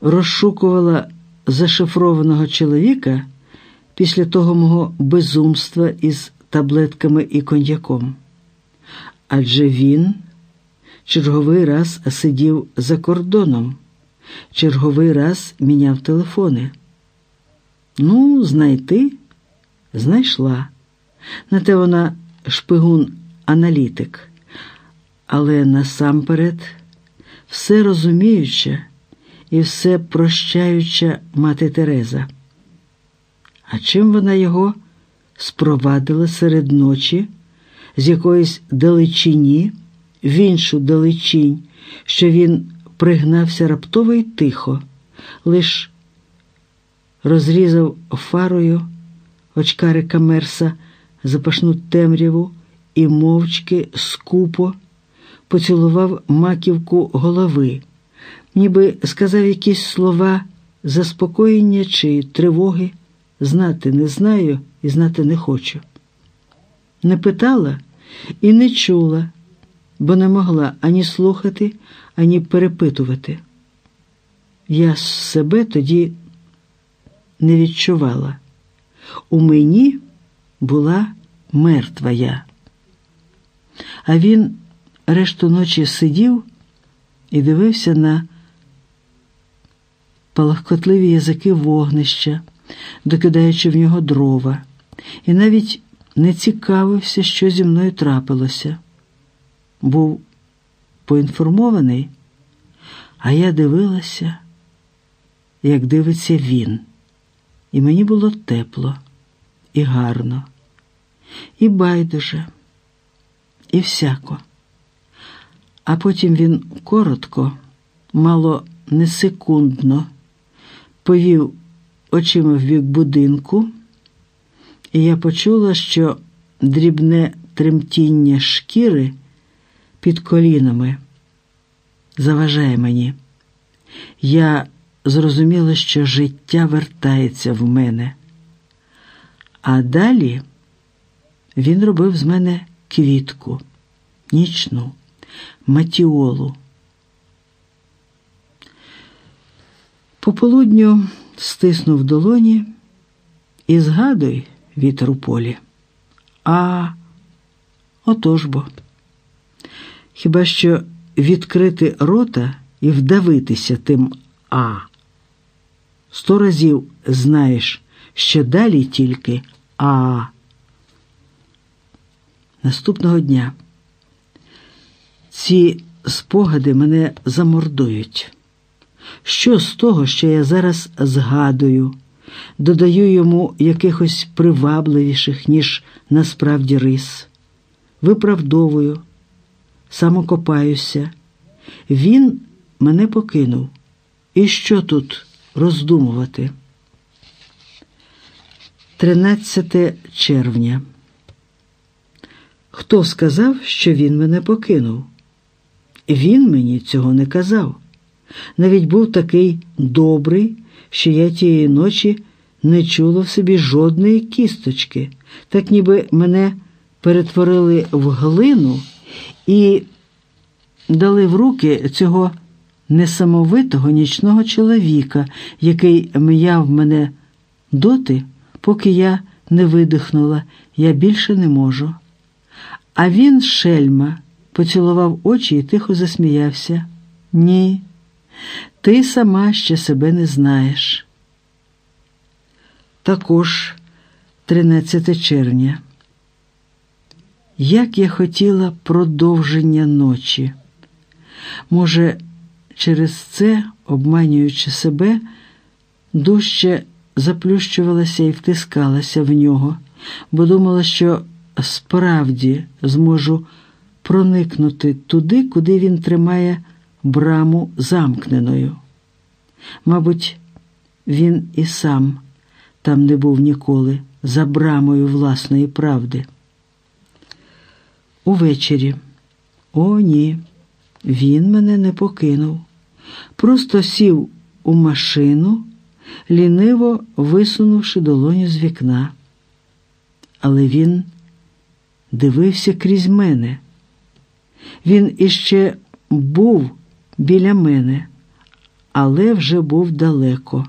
розшукувала зашифрованого чоловіка після того мого безумства із таблетками і коньяком. Адже він черговий раз сидів за кордоном, черговий раз міняв телефони. Ну, знайти знайшла. На те вона шпигун-аналітик, але насамперед все розуміюча і все прощаюча мати Тереза. А чим вона його спровадила серед ночі з якоїсь далечині в іншу далечінь, що він пригнався раптово й тихо, лиш розрізав фарою очкарика Мерса запашну темряву і мовчки скупо поцілував маківку голови, ніби сказав якісь слова заспокоєння чи тривоги, знати не знаю і знати не хочу. Не питала і не чула, бо не могла ані слухати, ані перепитувати. Я себе тоді не відчувала. У мені була мертва я. А він решту ночі сидів і дивився на палахкотливі язики вогнища, докидаючи в нього дрова, і навіть не цікавився, що зі мною трапилося. Був поінформований, а я дивилася, як дивиться він, і мені було тепло і гарно, і байдуже, і всяко. А потім він коротко, мало не секундно, повів очима в бік будинку, і я почула, що дрібне тремтіння шкіри під колінами заважає мені. Я зрозуміла, що життя вертається в мене. А далі він робив з мене квітку, нічну, матіолу. Пополудню стиснув долоні і згадуй вітер у полі. А отож бо. Хіба що відкрити рота і вдавитися тим А. Сто разів знаєш, що далі тільки А. Наступного дня ці спогади мене замордують. Що з того, що я зараз згадую, додаю йому якихось привабливіших, ніж насправді рис, виправдовую, самокопаюся. Він мене покинув. І що тут роздумувати? 13 червня. Хто сказав, що він мене покинув? Він мені цього не казав. Навіть був такий добрий, що я тієї ночі не чула в собі жодної кісточки, так ніби мене перетворили в глину і дали в руки цього несамовитого нічного чоловіка, який м'яв мене доти, поки я не видихнула, я більше не можу. А він, шельма, поцілував очі і тихо засміявся. Ні, ти сама ще себе не знаєш. Також 13 червня. Як я хотіла продовження ночі. Може, через це, обманюючи себе, дужче заплющувалася і втискалася в нього, бо думала, що справді зможу проникнути туди, куди він тримає браму замкненою. Мабуть, він і сам там не був ніколи за брамою власної правди. Увечері, о, ні, він мене не покинув. Просто сів у машину, ліниво висунувши долоню з вікна. Але він дивився крізь мене. Він іще був біля мене, але вже був далеко.